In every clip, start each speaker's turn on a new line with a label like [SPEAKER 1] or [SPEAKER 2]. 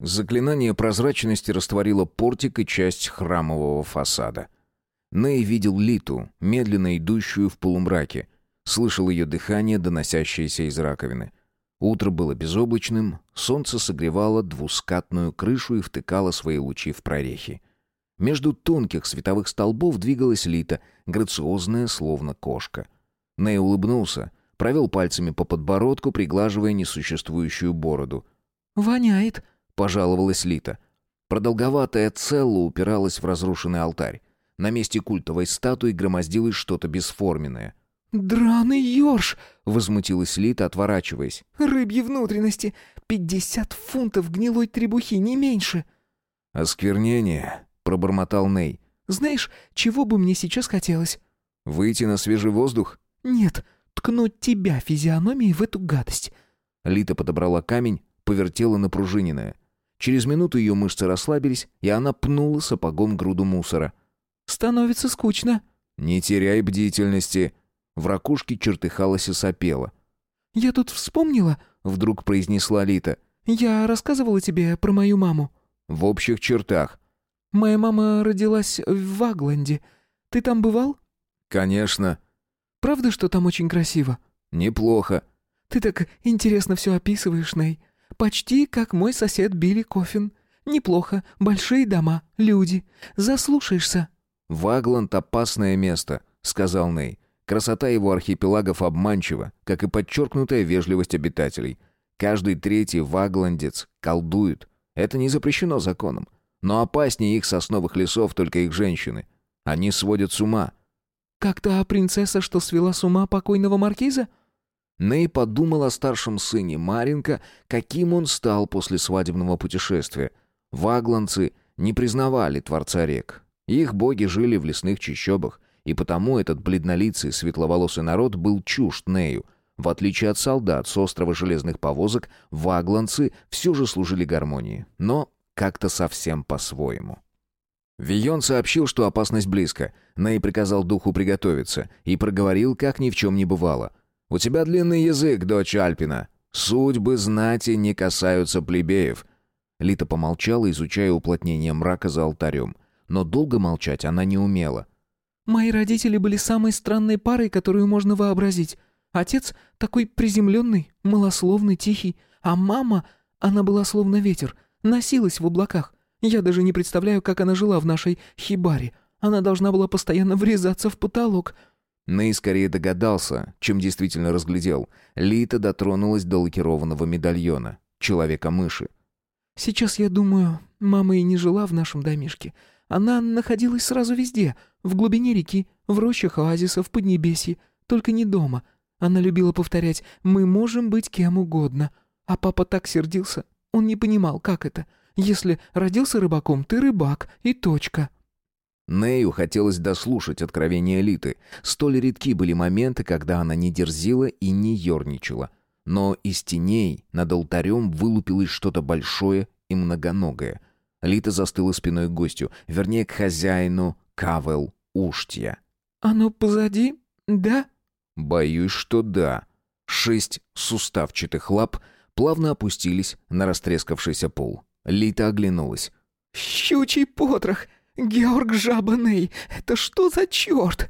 [SPEAKER 1] Заклинание прозрачности растворило портик и часть храмового фасада. Ней видел Литу, медленно идущую в полумраке. Слышал ее дыхание, доносящееся из раковины. Утро было безоблачным, солнце согревало двускатную крышу и втыкало свои лучи в прорехи. Между тонких световых столбов двигалась Лита, грациозная, словно кошка. Ней улыбнулся, провел пальцами по подбородку, приглаживая несуществующую бороду.
[SPEAKER 2] «Воняет», —
[SPEAKER 1] пожаловалась Лита. Продолговатая целла упиралась в разрушенный алтарь. На месте культовой статуи громоздилось что-то бесформенное.
[SPEAKER 2] «Драный ёрш!»
[SPEAKER 1] — возмутилась Лита, отворачиваясь.
[SPEAKER 2] «Рыбьи внутренности! Пятьдесят фунтов гнилой требухи, не меньше!»
[SPEAKER 1] «Осквернение!» — пробормотал Ней.
[SPEAKER 2] «Знаешь, чего бы мне сейчас хотелось?»
[SPEAKER 1] «Выйти на свежий воздух?»
[SPEAKER 2] «Нет, ткнуть тебя физиономией в эту гадость!»
[SPEAKER 1] Лита подобрала камень, повертела напружиненное. Через минуту ее мышцы расслабились, и она пнула сапогом груду мусора.
[SPEAKER 2] «Становится скучно».
[SPEAKER 1] «Не теряй бдительности», в ракушке чертыхалась и сопела.
[SPEAKER 2] «Я тут вспомнила», — вдруг произнесла Лита. «Я рассказывала тебе про мою маму».
[SPEAKER 1] «В общих чертах».
[SPEAKER 2] «Моя мама родилась в Вагланде. Ты там бывал?»
[SPEAKER 1] «Конечно».
[SPEAKER 2] «Правда, что там очень красиво?»
[SPEAKER 1] «Неплохо».
[SPEAKER 2] «Ты так интересно все описываешь, Ней. Почти как мой сосед Билли Кофин. Неплохо. Большие дома, люди. Заслушаешься».
[SPEAKER 1] «Вагланд — опасное место», — сказал Ней. Красота его архипелагов обманчива, как и подчеркнутая вежливость обитателей. Каждый третий вагландец колдует. Это не запрещено законом. Но опаснее их сосновых лесов только их женщины. Они сводят с ума.
[SPEAKER 2] «Как та принцесса, что свела с ума покойного маркиза?»
[SPEAKER 1] Ней подумал о старшем сыне Маринка, каким он стал после свадебного путешествия. Вагланцы не признавали Творца рек. Их боги жили в лесных чащобах, и потому этот бледнолицый светловолосый народ был чужд Нею. В отличие от солдат с острова железных повозок, вагланцы все же служили гармонии, но как-то совсем по-своему. Вион сообщил, что опасность близко. Ней приказал духу приготовиться и проговорил, как ни в чем не бывало. «У тебя длинный язык, дочь Альпина. Судьбы знати не касаются плебеев». Лита помолчала, изучая уплотнение мрака за алтарем. Но долго молчать она не умела.
[SPEAKER 2] Мои родители были самой странной парой, которую можно вообразить. Отец такой приземленный, малословный, тихий, а мама, она была словно ветер, носилась в облаках. Я даже не представляю, как она жила в нашей хибаре. Она должна была постоянно врезаться в потолок.
[SPEAKER 1] Ней скорее догадался, чем действительно разглядел. Лита дотронулась до лакированного медальона. Человека-мыши.
[SPEAKER 2] «Сейчас я думаю, мама и не жила в нашем домишке. Она находилась сразу везде, в глубине реки, в рощах оазиса, в Поднебесье, только не дома. Она любила повторять «мы можем быть кем угодно». А папа так сердился, он не понимал, как это. Если родился рыбаком, ты рыбак, и точка.
[SPEAKER 1] Нею хотелось дослушать откровения Элиты. Столь редки были моменты, когда она не дерзила и не ерничала. Но из теней над алтарем вылупилось что-то большое и многоногое. Лита застыла спиной к гостю, вернее, к хозяину Кавел Уштья.
[SPEAKER 2] «Оно позади, да?»
[SPEAKER 1] «Боюсь, что да». Шесть суставчатых лап плавно опустились на растрескавшийся пол. Лита оглянулась.
[SPEAKER 2] «Щучий потрох! Георг Жабаней! Это что за черт?»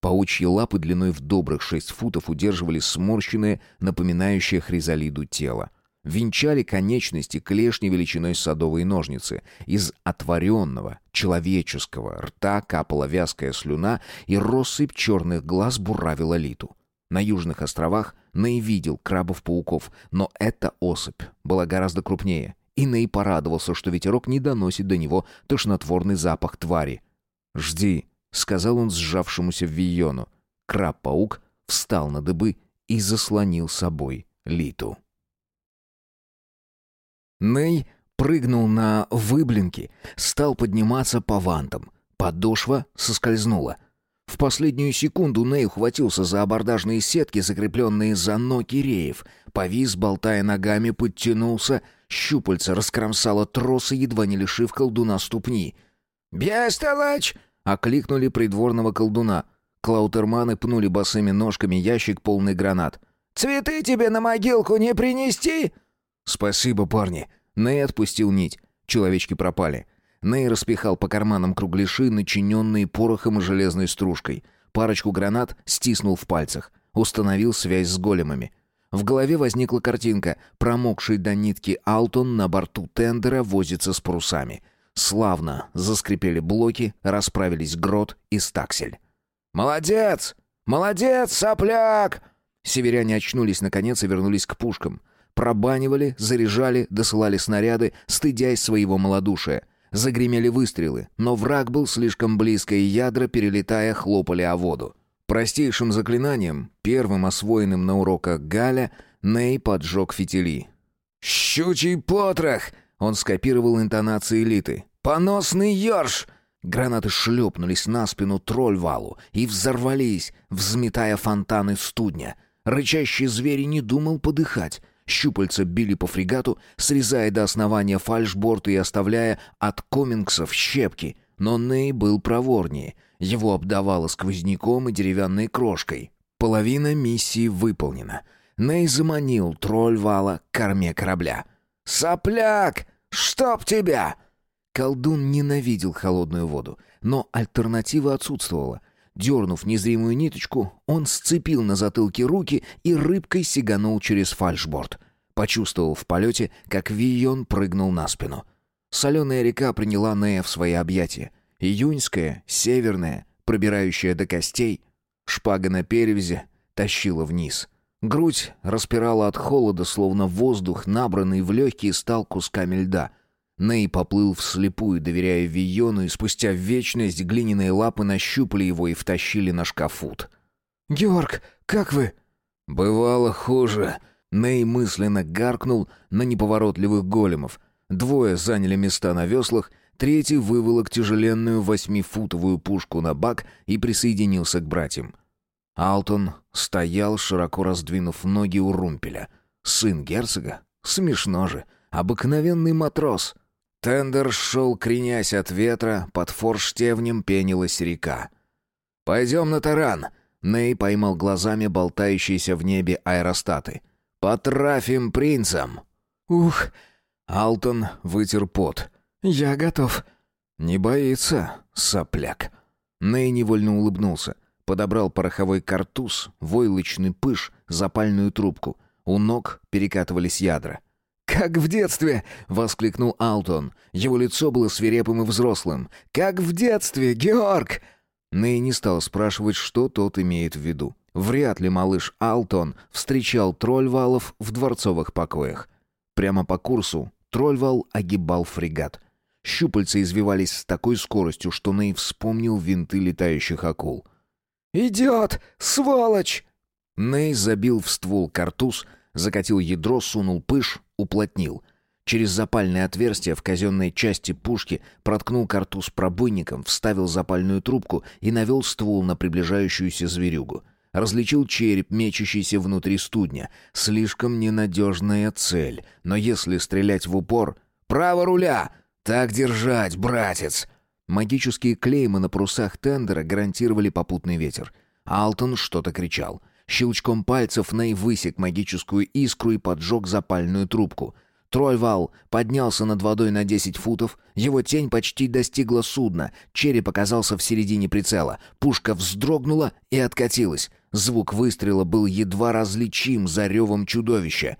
[SPEAKER 1] Паучьи лапы длиной в добрых шесть футов удерживали сморщенное, напоминающее хризалиду тело венчали конечности клешни величиной садовой ножницы. Из отворенного человеческого рта капала вязкая слюна, и россыпь черных глаз буравила Литу. На южных островах Ней видел крабов-пауков, но эта особь была гораздо крупнее, и Ней порадовался, что ветерок не доносит до него тошнотворный запах твари. «Жди», — сказал он сжавшемуся в Вийону. Краб-паук встал на дыбы и заслонил собой Литу. Ней прыгнул на выблинки, стал подниматься по вантам. Подошва соскользнула. В последнюю секунду Ней ухватился за абордажные сетки, закрепленные за ноги реев. Повис, болтая ногами, подтянулся. Щупальца раскромсало тросы, едва не лишив колдуна ступни. «Бестолочь!» — окликнули придворного колдуна. Клаутерманы пнули босыми ножками ящик, полный гранат. «Цветы тебе на могилку не принести?» «Спасибо, парни. Ней отпустил нить. Человечки пропали. Ней распихал по карманам кругляши, начиненные порохом и железной стружкой. Парочку гранат стиснул в пальцах. Установил связь с големами. В голове возникла картинка. Промокший до нитки Алтон на борту тендера возится с парусами. Славно заскрипели блоки, расправились грот и стаксель. «Молодец! Молодец, сопляк!» Северяне очнулись наконец и вернулись к пушкам. Пробанивали, заряжали, досылали снаряды, стыдясь своего малодушия. Загремели выстрелы, но враг был слишком близко, и ядра, перелетая, хлопали о воду. Простейшим заклинанием, первым освоенным на уроках Галя, Ней поджег фитили. «Щучий потрох!» Он скопировал интонации элиты. «Поносный ёрш!» Гранаты шлепнулись на спину тролльвалу и взорвались, взметая фонтаны студня. Рычащий зверь не думал подыхать. Щупальца били по фрегату, срезая до основания фальшборд и оставляя от комингсов щепки. Но Ней был проворнее. Его обдавало сквозняком и деревянной крошкой. Половина миссии выполнена. Ней заманил тролль вала к корме корабля. «Сопляк! Чтоб тебя!» Колдун ненавидел холодную воду, но альтернатива отсутствовала. Дернув незримую ниточку, он сцепил на затылке руки и рыбкой сиганул через фальшборд. Почувствовал в полете, как Вийон прыгнул на спину. Соленая река приняла Нея в свои объятия. Июньская, северная, пробирающая до костей. Шпага на перевязи тащила вниз. Грудь распирала от холода, словно воздух, набранный в легкие, стал кусками льда. Ней поплыл вслепую, доверяя Виону, и спустя вечность глиняные лапы нащупали его и втащили на шкафут.
[SPEAKER 2] «Георг, как вы?»
[SPEAKER 1] «Бывало хуже». Ней мысленно гаркнул на неповоротливых големов. Двое заняли места на веслах, третий выволок тяжеленную восьмифутовую пушку на бак и присоединился к братьям. Алтон стоял, широко раздвинув ноги у румпеля. Сын герцога? Смешно же. Обыкновенный матрос. Тендер шел, кренясь от ветра, под форштевнем пенилась река. «Пойдем на таран!» Ней поймал глазами болтающиеся в небе аэростаты. «Потрафим принцам!»
[SPEAKER 2] «Ух!»
[SPEAKER 1] Алтон вытер пот.
[SPEAKER 2] «Я готов».
[SPEAKER 1] «Не боится, сопляк». Ней невольно улыбнулся. Подобрал пороховой картуз, войлочный пыш, запальную трубку. У ног перекатывались ядра.
[SPEAKER 2] «Как в детстве!» — воскликнул Алтон.
[SPEAKER 1] Его лицо было свирепым и взрослым.
[SPEAKER 2] «Как в детстве, Георг!»
[SPEAKER 1] Ней не стал спрашивать, что тот имеет в виду. Вряд ли малыш Алтон встречал тролльвалов в дворцовых покоях. Прямо по курсу тролльвал огибал фрегат. Щупальца извивались с такой скоростью, что Ней вспомнил винты летающих акул.
[SPEAKER 2] «Идет! Сволочь!»
[SPEAKER 1] Ней забил в ствол картуз, закатил ядро, сунул пыш, уплотнил. Через запальное отверстие в казенной части пушки проткнул картуз пробойником, вставил запальную трубку и навел ствол на приближающуюся зверюгу. Различил череп, мечущийся внутри студня. Слишком ненадежная цель. Но если стрелять в упор... «Право руля! Так держать, братец!» Магические клеймы на парусах тендера гарантировали попутный ветер. Алтон что-то кричал. Щелчком пальцев Ней высек магическую искру и поджег запальную трубку. Тройвал поднялся над водой на 10 футов, его тень почти достигла судна, череп оказался в середине прицела, пушка вздрогнула и откатилась. Звук выстрела был едва различим за ревом чудовища.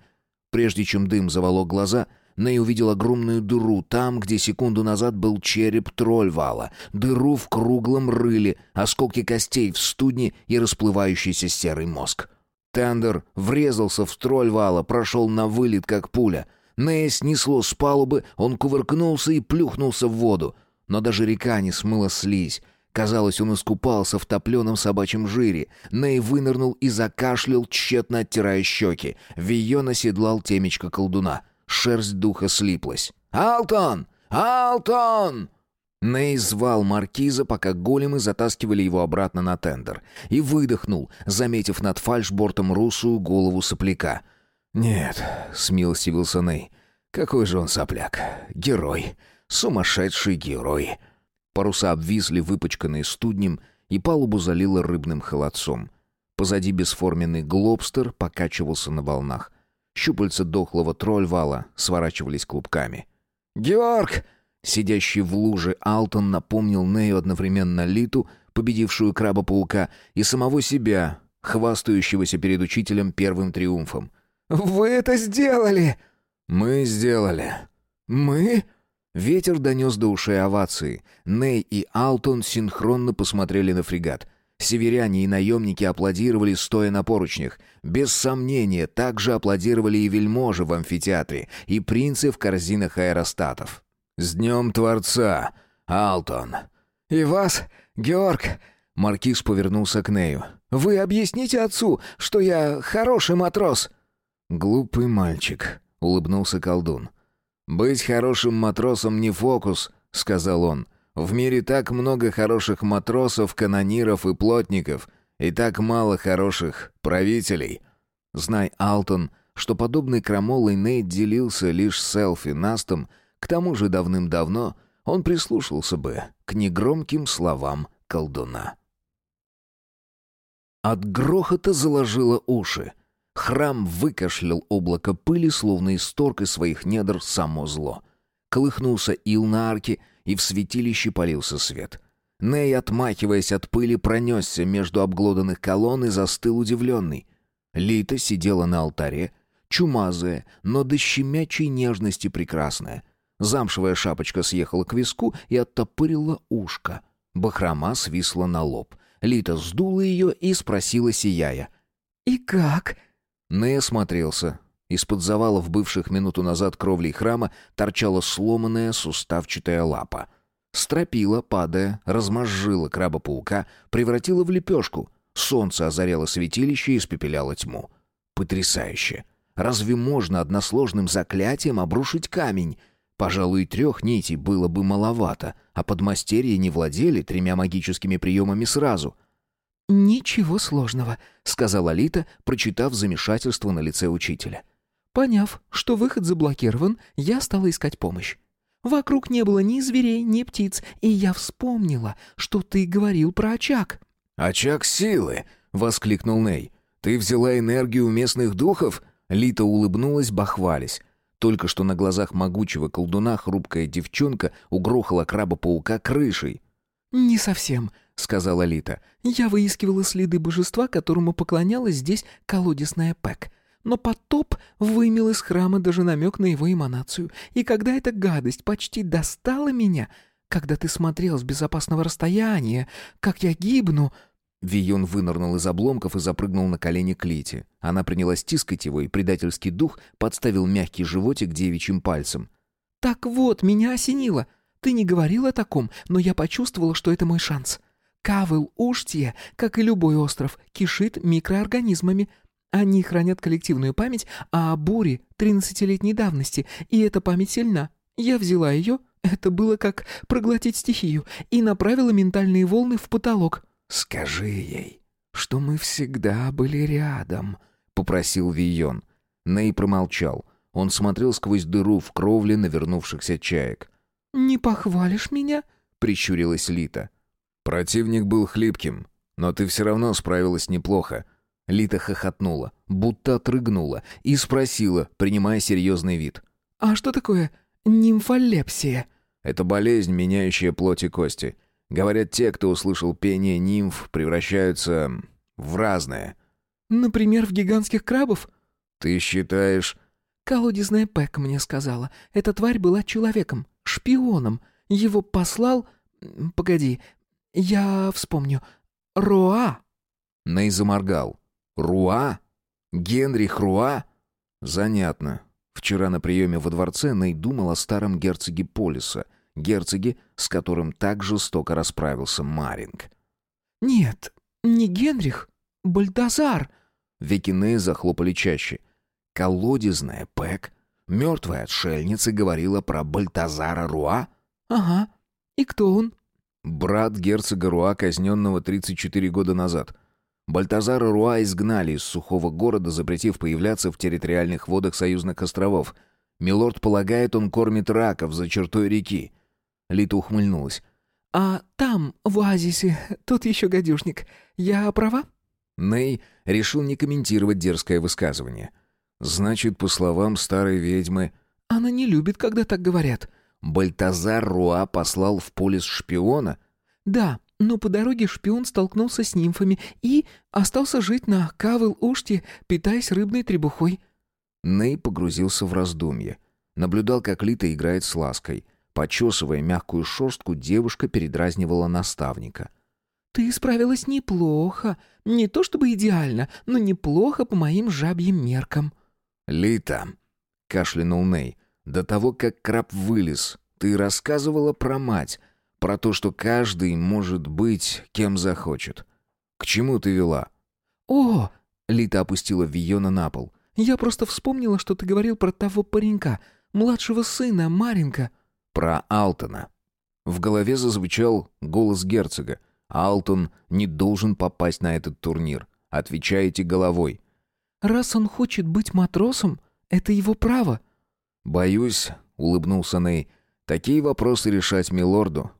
[SPEAKER 1] Прежде чем дым заволок глаза, Ней увидел огромную дыру там, где секунду назад был череп Трольвала, дыру в круглом рыле, осколки костей в студне и расплывающийся серый мозг. Тендер врезался в Трольвала, прошел на вылет, как пуля. Нея снесло с палубы, он кувыркнулся и плюхнулся в воду. Но даже река не смыла слизь. Казалось, он искупался в топленом собачьем жире. Ней вынырнул и закашлял, тщетно оттирая щеки. Вион оседлал темечко колдуна. Шерсть духа слиплась. «Алтон! Алтон!» Ней звал маркиза, пока големы затаскивали его обратно на тендер. И выдохнул, заметив над фальшбортом русую голову сопляка. «Нет», — смилостивился Ней, — «какой же он сопляк! Герой! Сумасшедший герой!» Паруса обвисли, выпачканные студнем, и палубу залило рыбным холодцом. Позади бесформенный глобстер покачивался на волнах. Щупальца дохлого трольвала сворачивались клубками. «Георг!» Сидящий в луже Алтон напомнил Нею одновременно Литу, победившую краба-паука, и самого себя, хвастающегося перед учителем первым триумфом.
[SPEAKER 2] «Вы это сделали!»
[SPEAKER 1] «Мы сделали».
[SPEAKER 2] «Мы?»
[SPEAKER 1] Ветер донес до ушей овации. Ней и Алтон синхронно посмотрели на фрегат. Северяне и наемники аплодировали, стоя на поручнях. Без сомнения, также аплодировали и вельможи в амфитеатре, и принцы в корзинах аэростатов. «С днем Творца, Алтон!»
[SPEAKER 2] «И вас, Георг!»
[SPEAKER 1] Маркиз повернулся к Нею.
[SPEAKER 2] «Вы объясните отцу, что я хороший матрос!»
[SPEAKER 1] «Глупый мальчик», — улыбнулся колдун. «Быть хорошим матросом не фокус», — сказал он. «В мире так много хороших матросов, канониров и плотников, и так мало хороших правителей». Знай, Алтон, что подобный крамолой Нейт делился лишь с Элфи Настом, к тому же давным-давно он прислушался бы к негромким словам колдуна. От грохота заложило уши. Храм выкашлял облако пыли, словно исторг из своих недр само зло. Колыхнулся ил на арке, и в святилище полился свет. Ней, отмахиваясь от пыли, пронесся между обглоданных колонн и застыл удивленный. Лита сидела на алтаре, чумазая, но до щемячей нежности прекрасная. Замшевая шапочка съехала к виску и оттопырила ушко. Бахрома свисла на лоб. Лита сдула ее и спросила, сияя.
[SPEAKER 2] «И как?»
[SPEAKER 1] Нэй осмотрелся. Из-под завалов бывших минуту назад кровлей храма торчала сломанная суставчатая лапа. Стропила, падая, размозжила краба-паука, превратила в лепешку. Солнце озаряло святилище и испепеляло тьму. Потрясающе! Разве можно односложным заклятием обрушить камень? Пожалуй, трех нитей было бы маловато, а подмастерья не владели тремя магическими приемами сразу —
[SPEAKER 2] «Ничего сложного», — сказала Лита, прочитав замешательство на лице учителя. «Поняв, что выход заблокирован, я стала искать помощь. Вокруг не было ни зверей, ни птиц, и я вспомнила, что ты говорил про очаг».
[SPEAKER 1] «Очаг силы!» — воскликнул Ней. «Ты взяла энергию у местных духов?» Лита улыбнулась, бахвались. Только что на глазах могучего колдуна хрупкая девчонка угрохала краба-паука крышей.
[SPEAKER 2] «Не совсем», сказала Лита. «Я выискивала следы божества, которому поклонялась здесь колодесная Пэк. Но потоп вымел из храма даже намек на его эманацию. И когда эта гадость почти достала меня, когда ты смотрел с безопасного расстояния, как я гибну...»
[SPEAKER 1] Вион вынырнул из обломков и запрыгнул на колени к Лите. Она принялась тискать его, и предательский дух подставил мягкий животик девичьим пальцем.
[SPEAKER 2] «Так вот, меня осенило. Ты не говорил о таком, но я почувствовала, что это мой шанс. Кавел-Уштье, как и любой остров, кишит микроорганизмами. Они хранят коллективную память о буре тринадцатилетней давности, и эта память сильна. Я взяла ее, это было как проглотить стихию, и направила ментальные волны в потолок.
[SPEAKER 1] «Скажи ей, что мы всегда были рядом», — попросил Вийон. Ней промолчал. Он смотрел сквозь дыру в кровле навернувшихся чаек.
[SPEAKER 2] «Не похвалишь меня?»
[SPEAKER 1] — прищурилась Лита. Противник был хлипким, но ты все равно справилась неплохо. Лита хохотнула, будто отрыгнула, и спросила, принимая серьезный вид.
[SPEAKER 2] «А что такое нимфолепсия?»
[SPEAKER 1] «Это болезнь, меняющая плоть и кости. Говорят, те, кто услышал пение нимф, превращаются в разное».
[SPEAKER 2] «Например, в гигантских крабов?»
[SPEAKER 1] «Ты считаешь...»
[SPEAKER 2] «Колодезная Пэк мне сказала. Эта тварь была человеком, шпионом. Его послал... Погоди, «Я вспомню. Руа!»
[SPEAKER 1] Ней заморгал. «Руа? Генрих Руа?» «Занятно. Вчера на приеме во дворце Ней думал о старом герцоге Полиса, герцоге, с которым так жестоко расправился Маринг.
[SPEAKER 2] «Нет, не Генрих. Бальдазар!»
[SPEAKER 1] Веки Ней захлопали чаще. Колодезная Пэк, мертвая отшельница, говорила про Бальтазара Руа?
[SPEAKER 2] «Ага. И кто он?»
[SPEAKER 1] Брат герцога Руа, казненного 34 года назад. Бальтазара Руа изгнали из сухого города, запретив появляться в территориальных водах союзных островов. Милорд полагает, он кормит раков за чертой реки. Лита ухмыльнулась.
[SPEAKER 2] «А там, в оазисе, тот еще гадюшник. Я права?»
[SPEAKER 1] Ней решил не комментировать дерзкое высказывание. Значит, по словам старой ведьмы,
[SPEAKER 2] Она не любит, когда так говорят.
[SPEAKER 1] Бальтазар Руа послал в полис шпиона?
[SPEAKER 2] Да, но по дороге шпион столкнулся с нимфами и остался жить на Кавел-Уште, питаясь рыбной требухой.
[SPEAKER 1] Ней погрузился в раздумье. Наблюдал, как Лита играет с лаской. Почесывая мягкую шерстку, девушка передразнивала наставника.
[SPEAKER 2] «Ты справилась неплохо. Не то чтобы идеально, но неплохо по моим жабьим меркам».
[SPEAKER 1] «Лита», — кашлянул Ней, — «до того, как краб вылез, ты рассказывала про мать, про то, что каждый может быть кем захочет. К чему ты вела?»
[SPEAKER 2] «О!»
[SPEAKER 1] — Лита опустила Виона на пол.
[SPEAKER 2] «Я просто вспомнила, что ты говорил про того паренька, младшего сына, Маринка».
[SPEAKER 1] «Про Алтона». В голове зазвучал голос герцога. «Алтон не должен попасть на этот турнир. Отвечаете головой».
[SPEAKER 2] «Раз он хочет быть матросом, это его право».
[SPEAKER 1] «Боюсь», — улыбнулся Ней, — «такие вопросы решать милорду».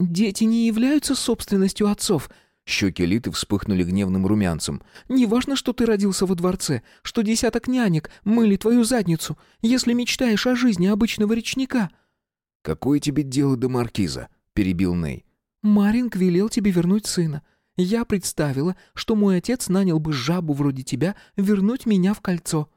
[SPEAKER 2] «Дети не являются собственностью отцов», Щеки Литы вспыхнули гневным румянцем. «Неважно, что ты родился во дворце, что десяток нянек мыли твою задницу, если мечтаешь о жизни обычного речника».
[SPEAKER 1] «Какое тебе дело до маркиза?» — перебил Ней.
[SPEAKER 2] «Маринг велел тебе вернуть сына. Я представила, что мой отец нанял бы жабу вроде тебя вернуть меня в кольцо».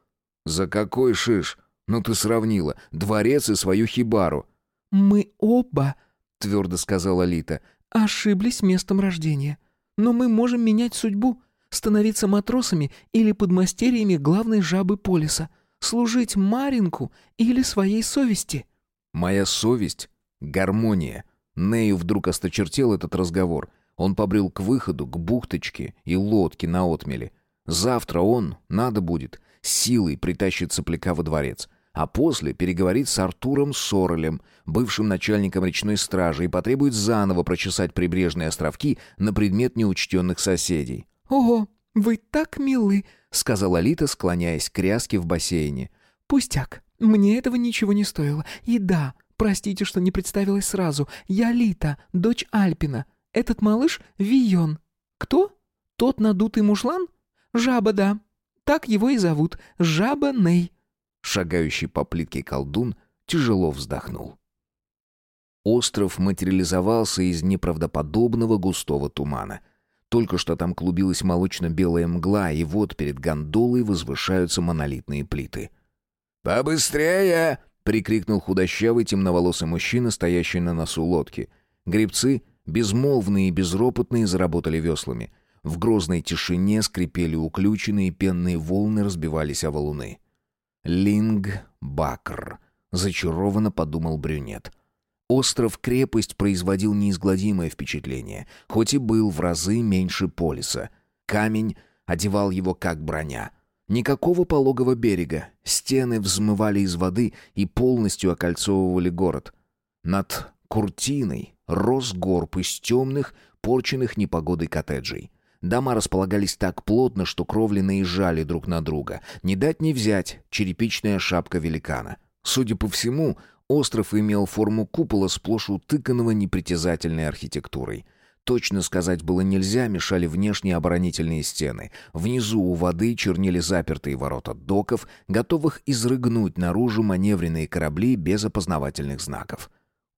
[SPEAKER 1] «За какой шиш? Ну ты сравнила дворец и свою хибару».
[SPEAKER 2] «Мы оба», —
[SPEAKER 1] твердо сказала Лита, —
[SPEAKER 2] «ошиблись местом рождения. Но мы можем менять судьбу, становиться матросами или подмастерьями главной жабы полиса, служить Маринку или своей совести».
[SPEAKER 1] «Моя совесть — гармония». Нею вдруг осточертел этот разговор. Он побрел к выходу, к бухточке и лодке на отмеле. Завтра он, надо будет, силой притащит сопляка во дворец а после переговорит с Артуром Соролем, бывшим начальником речной стражи, и потребует заново прочесать прибрежные островки на предмет неучтенных соседей.
[SPEAKER 2] «Ого, вы так милы», —
[SPEAKER 1] сказала Лита, склоняясь к ряске в бассейне.
[SPEAKER 2] «Пустяк, мне этого ничего не стоило. И да, простите, что не представилась сразу. Я Лита, дочь Альпина. Этот малыш — Вион. Кто? Тот надутый мужлан? Жаба, да. Так его и зовут. Жаба Ней».
[SPEAKER 1] Шагающий по плитке колдун тяжело вздохнул. Остров материализовался из неправдоподобного густого тумана. Только что там клубилась молочно-белая мгла, и вот перед гондолой возвышаются монолитные плиты. «Побыстрее!» — прикрикнул худощавый темноволосый мужчина, стоящий на носу лодки. Гребцы, безмолвные и безропотные, заработали веслами. В грозной тишине скрипели уключенные пенные волны разбивались о валуны. Линг Бакр, зачарованно подумал брюнет. Остров-крепость производил неизгладимое впечатление, хоть и был в разы меньше полиса. Камень одевал его как броня. Никакого пологого берега, стены взмывали из воды и полностью окольцовывали город. Над Куртиной рос горб из темных, порченных непогодой коттеджей. Дома располагались так плотно, что кровли наезжали друг на друга. Не дать не взять черепичная шапка великана. Судя по всему, остров имел форму купола, сплошь утыканного непритязательной архитектурой. Точно сказать было нельзя, мешали внешние оборонительные стены. Внизу у воды чернели запертые ворота доков, готовых изрыгнуть наружу маневренные корабли без опознавательных знаков.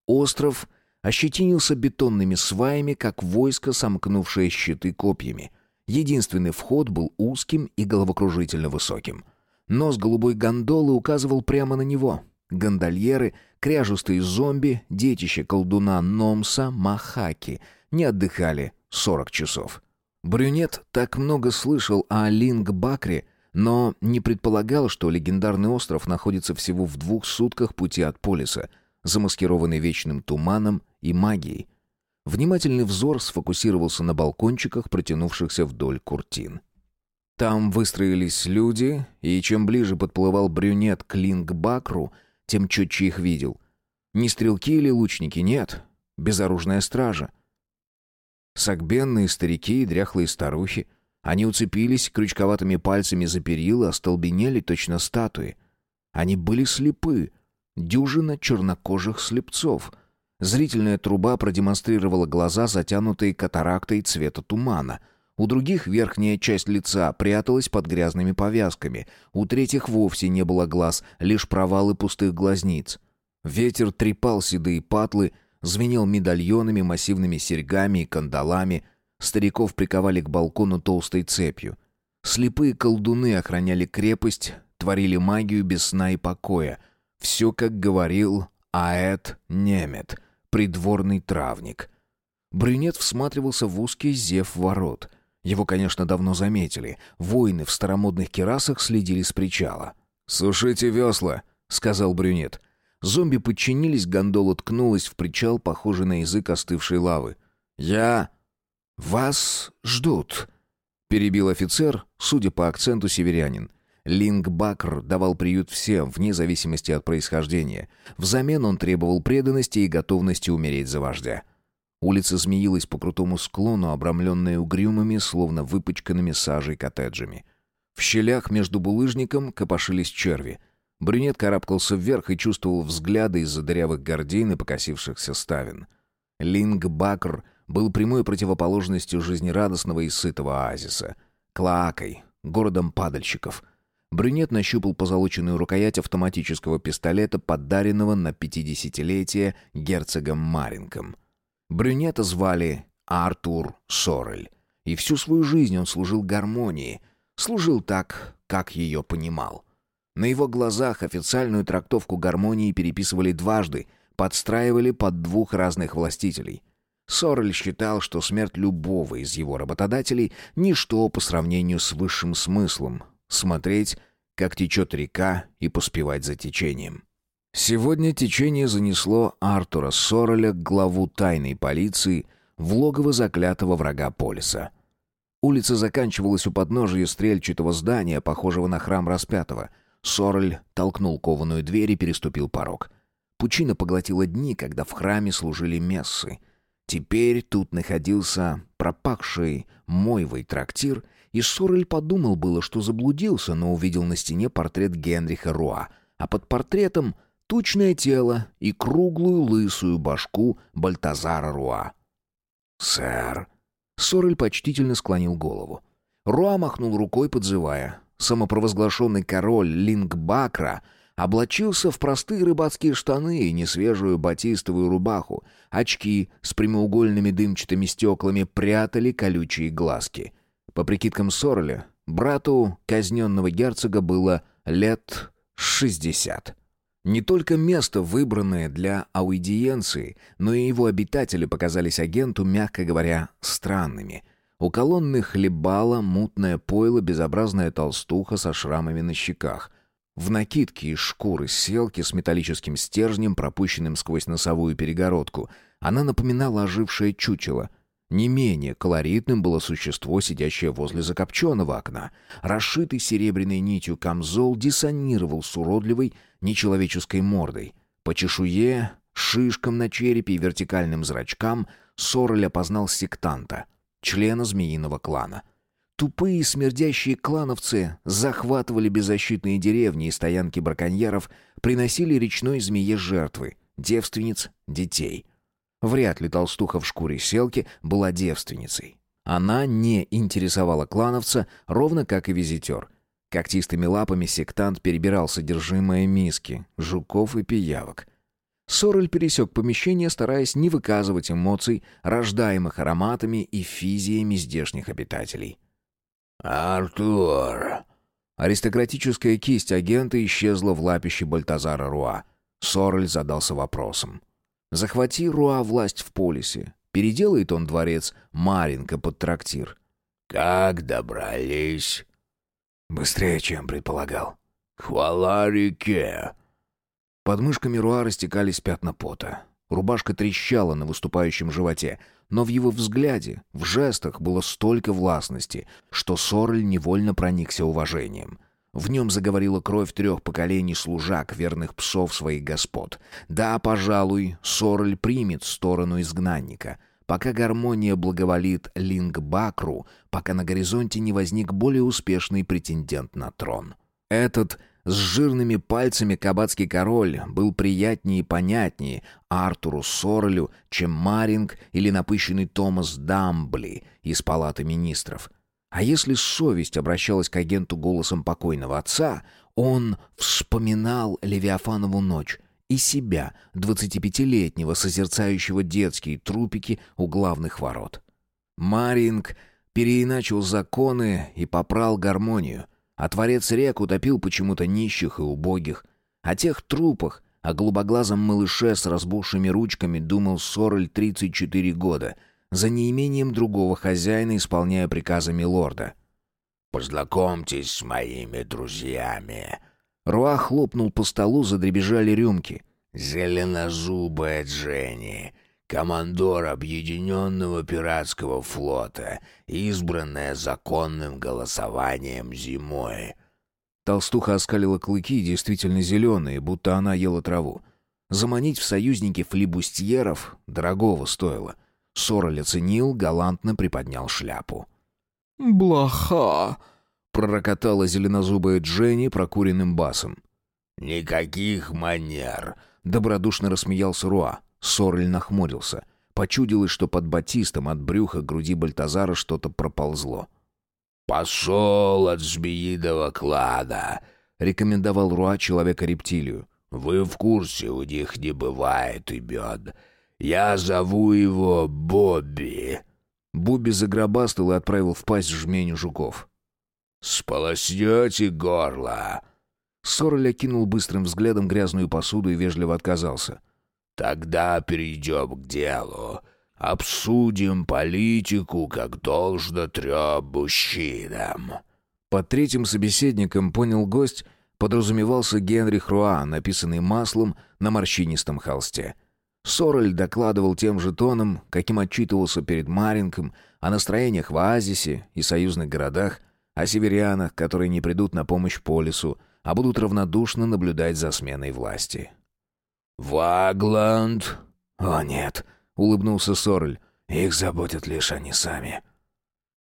[SPEAKER 1] Остров ощетинился бетонными сваями, как войско, сомкнувшее щиты копьями. Единственный вход был узким и головокружительно высоким. Нос голубой гондолы указывал прямо на него. Гондольеры, кряжустые зомби, детище колдуна Номса, Махаки не отдыхали 40 часов. Брюнет так много слышал о Линг-Бакре, но не предполагал, что легендарный остров находится всего в двух сутках пути от полиса, замаскированный вечным туманом и магией. Внимательный взор сфокусировался на балкончиках, протянувшихся вдоль куртин. Там выстроились люди, и чем ближе подплывал брюнет к Линг-Бакру, тем четче их видел. Не стрелки или лучники, нет. Безоружная стража. Согбенные старики и дряхлые старухи. Они уцепились крючковатыми пальцами за перила, остолбенели точно статуи. Они были слепы. Дюжина чернокожих слепцов. Зрительная труба продемонстрировала глаза, затянутые катарактой цвета тумана. У других верхняя часть лица пряталась под грязными повязками, у третьих вовсе не было глаз, лишь провалы пустых глазниц. Ветер трепал седые патлы, звенел медальонами, массивными серьгами и кандалами. Стариков приковали к балкону толстой цепью. Слепые колдуны охраняли крепость, творили магию без сна и покоя. Все, как говорил Аэт Немет, придворный травник. Брюнет всматривался в узкий зев ворот — его, конечно, давно заметили. Воины в старомодных керасах следили с причала. «Сушите весла», — сказал брюнет. Зомби подчинились, гондола ткнулась в причал, похожий на язык остывшей лавы. «Я... вас ждут», — перебил офицер, судя по акценту северянин. Линг Бакр давал приют всем, вне зависимости от происхождения. Взамен он требовал преданности и готовности умереть за вождя. Улица змеилась по крутому склону, обрамленная угрюмыми, словно выпачканными сажей коттеджами. В щелях между булыжником копошились черви. Брюнет карабкался вверх и чувствовал взгляды из-за дырявых гордин и покосившихся ставен. Линг Бакр был прямой противоположностью жизнерадостного и сытого оазиса. Клоакой, городом падальщиков. Брюнет нащупал позолоченную рукоять автоматического пистолета, подаренного на пятидесятилетие герцогом Маринком — Брюнета звали Артур Сорель, и всю свою жизнь он служил гармонии, служил так, как ее понимал. На его глазах официальную трактовку гармонии переписывали дважды, подстраивали под двух разных властителей. Сорель считал, что смерть любого из его работодателей — ничто по сравнению с высшим смыслом — смотреть, как течет река, и поспевать за течением. Сегодня течение занесло Артура Сороля, главу тайной полиции, в логово заклятого врага Полиса. Улица заканчивалась у подножия стрельчатого здания, похожего на храм распятого. Сороль толкнул кованую дверь и переступил порог. Пучина поглотила дни, когда в храме служили мессы. Теперь тут находился пропахший мойвый трактир, и Сорель подумал было, что заблудился, но увидел на стене портрет Генриха Руа, а под портретом — тучное тело и круглую лысую башку Бальтазара Руа. «Сэр!» Сорель почтительно склонил голову. Руа махнул рукой, подзывая. Самопровозглашенный король Лингбакра облачился в простые рыбацкие штаны и несвежую батистовую рубаху. Очки с прямоугольными дымчатыми стеклами прятали колючие глазки. По прикидкам Сорреля, брату казненного герцога было лет шестьдесят. Не только место, выбранное для аудиенции, но и его обитатели показались агенту, мягко говоря, странными. У колонны хлебала мутное пойло, безобразная толстуха со шрамами на щеках. В накидке из шкуры селки с металлическим стержнем, пропущенным сквозь носовую перегородку, она напоминала ожившее чучело — не менее колоритным было существо, сидящее возле закопченного окна. Расшитый серебряной нитью камзол диссонировал с уродливой, нечеловеческой мордой. По чешуе, шишкам на черепе и вертикальным зрачкам Сороль опознал сектанта, члена змеиного клана. Тупые смердящие клановцы захватывали беззащитные деревни и стоянки браконьеров, приносили речной змее жертвы, девственниц, детей. Вряд ли толстуха в шкуре селки была девственницей. Она не интересовала клановца, ровно как и визитер. Когтистыми лапами сектант перебирал содержимое миски, жуков и пиявок. Сорель пересек помещение, стараясь не выказывать эмоций, рождаемых ароматами и физиями здешних обитателей. «Артур!» Аристократическая кисть агента исчезла в лапище Бальтазара Руа. Сорель задался вопросом. Захвати Руа власть в полисе. Переделает он дворец Маринка под трактир. «Как добрались?» «Быстрее, чем предполагал». «Хвала реке!» Под мышками Руа растекались пятна пота. Рубашка трещала на выступающем животе, но в его взгляде, в жестах было столько властности, что Сорль невольно проникся уважением — в нем заговорила кровь трех поколений служак, верных псов своих господ. Да, пожалуй, Сорль примет сторону изгнанника. Пока гармония благоволит Лингбакру, пока на горизонте не возник более успешный претендент на трон. Этот С жирными пальцами кабацкий король был приятнее и понятнее Артуру Сорелю, чем Маринг или напыщенный Томас Дамбли из Палаты министров. А если совесть обращалась к агенту голосом покойного отца, он вспоминал Левиафанову ночь и себя, двадцатипятилетнего, созерцающего детские трупики у главных ворот. Маринг переиначил законы и попрал гармонию, а творец рек утопил почему-то нищих и убогих. О тех трупах, о голубоглазом малыше с разбухшими ручками думал Сорель 34 года, за неимением другого хозяина, исполняя приказы милорда.
[SPEAKER 3] «Познакомьтесь с моими друзьями».
[SPEAKER 1] Руа хлопнул по столу, задребежали рюмки.
[SPEAKER 3] «Зеленозубая Дженни, командор Объединенного пиратского флота, избранная законным голосованием зимой».
[SPEAKER 1] Толстуха оскалила клыки, действительно зеленые, будто она ела траву. Заманить в союзники флибустьеров дорогого стоило. Сороль оценил, галантно приподнял шляпу.
[SPEAKER 2] «Блоха!»
[SPEAKER 1] — пророкотала зеленозубая Дженни прокуренным басом.
[SPEAKER 3] «Никаких манер!»
[SPEAKER 1] — добродушно рассмеялся Руа. Сорль нахмурился. Почудилось, что под батистом от брюха груди Бальтазара что-то проползло.
[SPEAKER 3] «Пошел от змеиного клада!»
[SPEAKER 1] — рекомендовал Руа человека-рептилию.
[SPEAKER 3] «Вы в курсе, у них не бывает имен. Я зову его Бобби».
[SPEAKER 1] Бобби загробастал и отправил в пасть жменю жуков.
[SPEAKER 3] «Сполоснете горло!»
[SPEAKER 1] Сорель окинул быстрым взглядом грязную посуду и вежливо отказался.
[SPEAKER 3] Тогда перейдем к делу. Обсудим политику, как должно трем мужчинам».
[SPEAKER 1] Под третьим собеседником, понял гость, подразумевался Генрих Руа, написанный маслом на морщинистом холсте. Сорель докладывал тем же тоном, каким отчитывался перед Маринком, о настроениях в оазисе и союзных городах, о северянах, которые не придут на помощь полису, а будут равнодушно наблюдать за сменой власти.
[SPEAKER 3] «Вагланд?»
[SPEAKER 1] «О, нет», — улыбнулся Сорель. «Их заботят лишь они сами».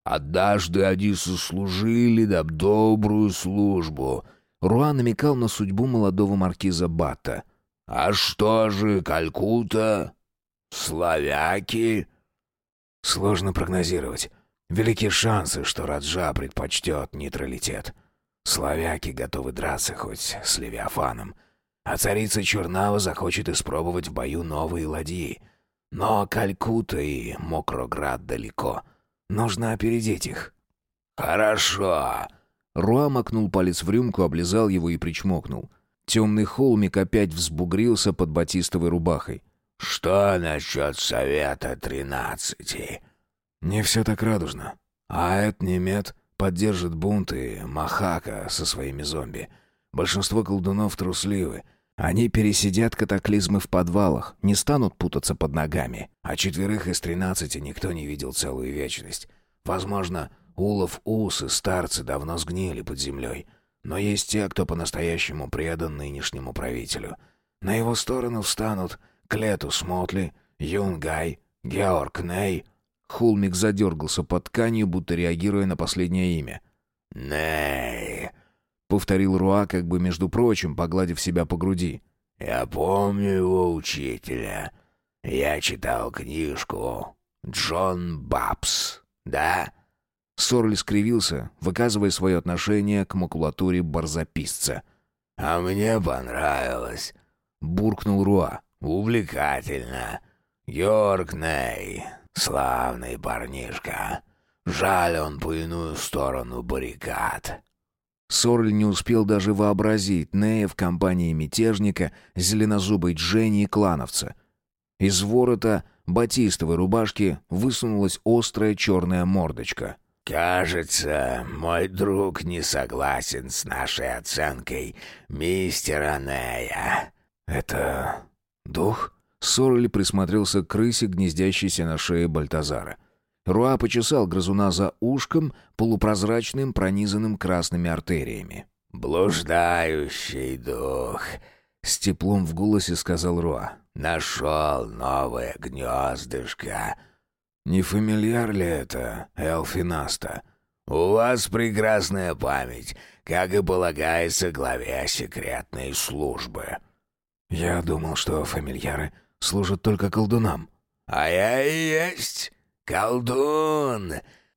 [SPEAKER 3] «Однажды они сослужили нам добрую службу».
[SPEAKER 1] Руан намекал на судьбу молодого маркиза Бата.
[SPEAKER 3] «А что же Калькута? Славяки?»
[SPEAKER 1] «Сложно прогнозировать. Велики шансы, что Раджа предпочтет нейтралитет. Славяки готовы драться хоть с Левиафаном». А царица Чернава захочет испробовать в бою новые ладьи. Но Калькутта и Мокроград далеко. Нужно опередить их.
[SPEAKER 3] «Хорошо».
[SPEAKER 1] Руа макнул палец в рюмку, облизал его и причмокнул. Темный холмик опять взбугрился под батистовой рубахой.
[SPEAKER 3] «Что насчет Совета Тринадцати?»
[SPEAKER 1] «Не все так радужно. Аэт Немет поддержит бунт и Махака со своими зомби. Большинство колдунов трусливы. Они пересидят катаклизмы в подвалах, не станут путаться под ногами. А четверых из тринадцати никто не видел целую вечность. Возможно, Улов Ус и старцы давно сгнили под землей. Но есть те, кто по-настоящему предан нынешнему правителю. На его сторону встанут Клетус Мотли, Юнгай, Георг Ней. Хулмик задергался под тканью, будто реагируя на последнее имя.
[SPEAKER 3] «Ней!»
[SPEAKER 1] — повторил Руа, как бы между прочим, погладив себя по груди.
[SPEAKER 3] «Я помню его учителя. Я читал книжку. Джон Бабс, да?»
[SPEAKER 1] Сорли скривился, выказывая свое отношение к макулатуре барзаписца.
[SPEAKER 3] «А мне понравилось», —
[SPEAKER 1] буркнул Руа.
[SPEAKER 3] «Увлекательно. Георг Ней, славный парнишка. Жаль, он по иную сторону баррикад».
[SPEAKER 1] Сорль не успел даже вообразить Нея в компании мятежника, зеленозубой Дженни и клановца. Из ворота батистовой рубашки высунулась острая черная мордочка.
[SPEAKER 3] «Кажется, мой друг не согласен с нашей оценкой мистера Нея».
[SPEAKER 1] «Это... дух?» Сорли присмотрелся к крысе, гнездящейся на шее Бальтазара. Руа почесал грызуна за ушком, полупрозрачным, пронизанным красными артериями.
[SPEAKER 3] «Блуждающий дух», — с теплом в голосе сказал Руа. «Нашел новое гнездышко».
[SPEAKER 1] «Не фамильяр ли это, Элфинаста?»
[SPEAKER 3] «У вас прекрасная память. как и полагается главе секретной службы».
[SPEAKER 1] «Я думал, что фамильяры служат только колдунам».
[SPEAKER 3] «А я и есть колдун!»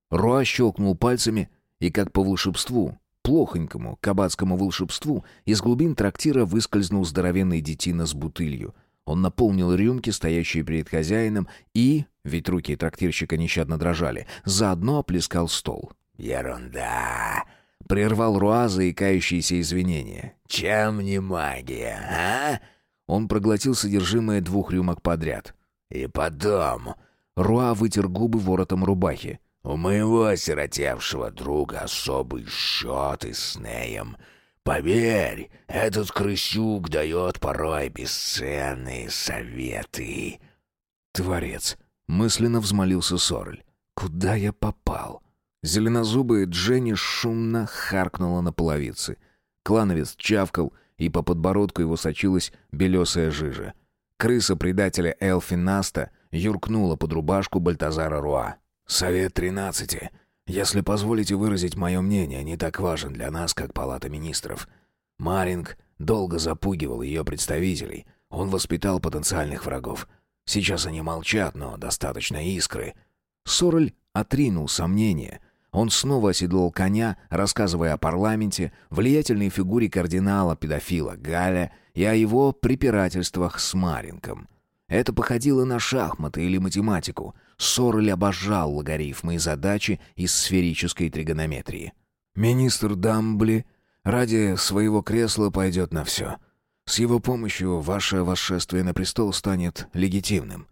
[SPEAKER 1] Руа щелкнул пальцами, и как по волшебству, плохонькому кабацкому волшебству, из глубин трактира выскользнул здоровенный детина с бутылью. Он наполнил рюмки, стоящие перед хозяином, и, ведь руки трактирщика нещадно дрожали, заодно оплескал стол.
[SPEAKER 3] «Ерунда!»
[SPEAKER 1] — прервал Руа заикающиеся извинения.
[SPEAKER 3] «Чем не магия, а?»
[SPEAKER 1] Он проглотил содержимое двух рюмок подряд.
[SPEAKER 3] «И потом...»
[SPEAKER 1] Руа вытер губы воротом рубахи.
[SPEAKER 3] «У моего осиротевшего друга особый счет и с Неем. Поверь, этот крысюк дает порой бесценные советы».
[SPEAKER 1] «Творец!» — мысленно взмолился Сорль. «Куда я попал?» Зеленозубая Дженни шумно харкнула на половицы. Клановец чавкал, и по подбородку его сочилась белесая жижа. Крыса предателя Элфи Наста юркнула под рубашку Бальтазара Руа. «Совет тринадцати. Если позволите выразить мое мнение, не так важен для нас, как Палата министров. Маринг долго запугивал ее представителей. Он воспитал потенциальных врагов. Сейчас они молчат, но достаточно искры». Сорель отринул сомнения — он снова оседлал коня, рассказывая о парламенте, влиятельной фигуре кардинала-педофила Галя и о его препирательствах с Маринком. Это походило на шахматы или математику. Сорель обожал логарифмы и задачи из сферической тригонометрии. «Министр Дамбли ради своего кресла пойдет на все. С его помощью ваше восшествие на престол станет легитимным».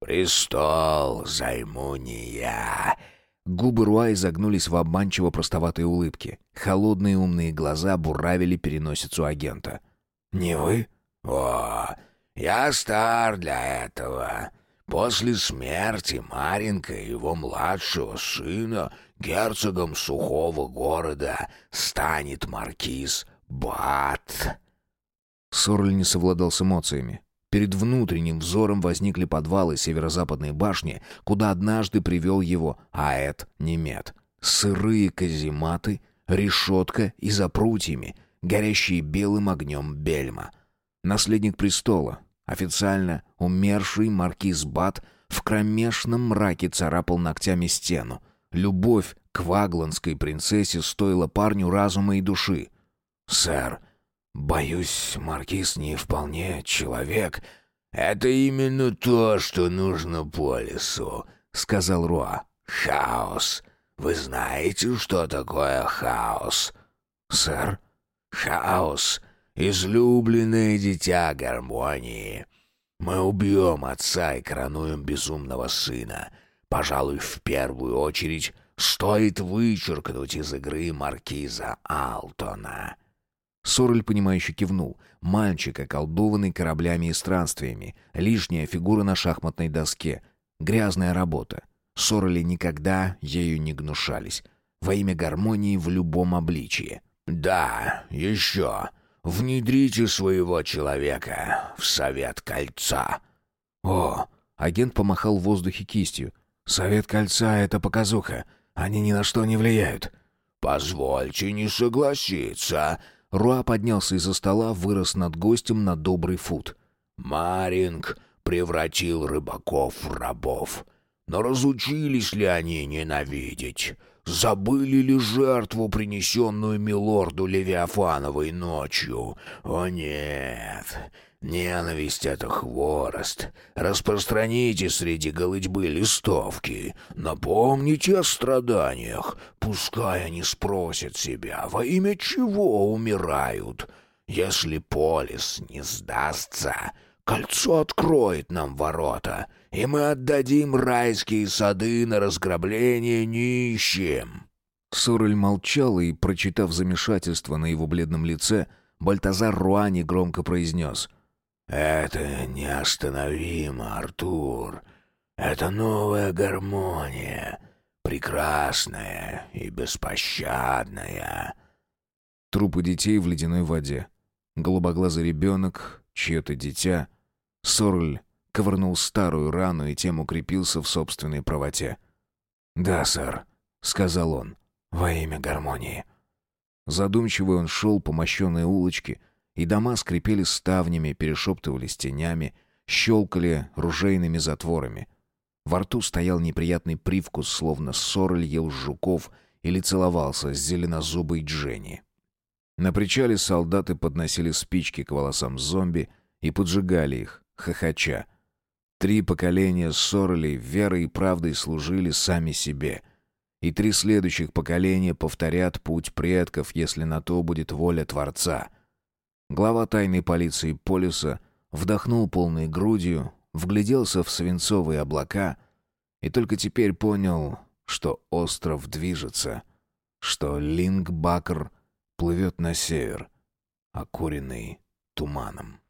[SPEAKER 3] «Престол займу не я»,
[SPEAKER 1] Губы Руа изогнулись в обманчиво простоватой улыбке. Холодные умные глаза буравили переносицу агента. «Не вы?»
[SPEAKER 3] «О, я стар для этого. После смерти Маринка и его младшего сына герцогом сухого города станет маркиз Бат».
[SPEAKER 1] Сорль не совладал с эмоциями. Перед внутренним взором возникли подвалы северо-западной башни, куда однажды привел его Аэт Немет. Сырые казематы, решетка и за прутьями, горящие белым огнем бельма. Наследник престола, официально умерший маркиз Бат, в кромешном мраке царапал ногтями стену. Любовь к вагландской принцессе стоила парню разума и души. «Сэр», «Боюсь, маркиз не вполне человек».
[SPEAKER 3] «Это именно то, что нужно по лесу», — сказал Руа. «Хаос. Вы знаете, что такое хаос?»
[SPEAKER 1] «Сэр?»
[SPEAKER 3] «Хаос. Излюбленное дитя гармонии. Мы убьем отца и коронуем безумного сына. Пожалуй, в первую очередь стоит вычеркнуть из игры маркиза Алтона».
[SPEAKER 1] Сорель, понимающе кивнул. Мальчик, околдованный кораблями и странствиями. Лишняя фигура на шахматной доске. Грязная работа. Сорели никогда ею не гнушались. Во имя гармонии в любом обличии.
[SPEAKER 3] «Да, еще. Внедрите своего человека в Совет Кольца».
[SPEAKER 1] «О!» — агент помахал в воздухе кистью. «Совет Кольца — это показуха. Они ни на что не влияют».
[SPEAKER 3] «Позвольте не согласиться»,
[SPEAKER 1] Руа поднялся из-за стола, вырос над гостем на добрый фут.
[SPEAKER 3] «Маринг превратил рыбаков в рабов. Но разучились ли они ненавидеть? Забыли ли жертву, принесенную милорду Левиафановой ночью? О нет, Ненависть — это хворост. Распространите среди голытьбы листовки. Напомните о страданиях. Пускай они спросят себя, во имя чего умирают. Если полис не сдастся, кольцо откроет нам ворота, и мы отдадим райские сады на разграбление нищим».
[SPEAKER 1] Сурель молчал и, прочитав замешательство на его бледном лице, Бальтазар Руани громко произнес —
[SPEAKER 3] «Это неостановимо, Артур. Это новая гармония, прекрасная и беспощадная».
[SPEAKER 1] Трупы детей в ледяной воде. Голубоглазый ребенок, чье-то дитя. Сорль ковырнул старую рану и тем укрепился в собственной правоте. «Да, сэр», — сказал он, — «во имя гармонии». Задумчивый он шел по мощенной улочке, и дома скрипели ставнями, перешептывались тенями, щелкали ружейными затворами. Во рту стоял неприятный привкус, словно Сорель ел жуков или целовался с зеленозубой Дженни. На причале солдаты подносили спички к волосам зомби и поджигали их, хохоча. Три поколения Сорелей верой и правдой служили сами себе. И три следующих поколения повторят путь предков, если на то будет воля Творца. Глава тайной полиции Полюса вдохнул полной грудью, вгляделся в свинцовые облака и только теперь понял, что остров движется, что Лингбакр плывет на север, окуренный туманом.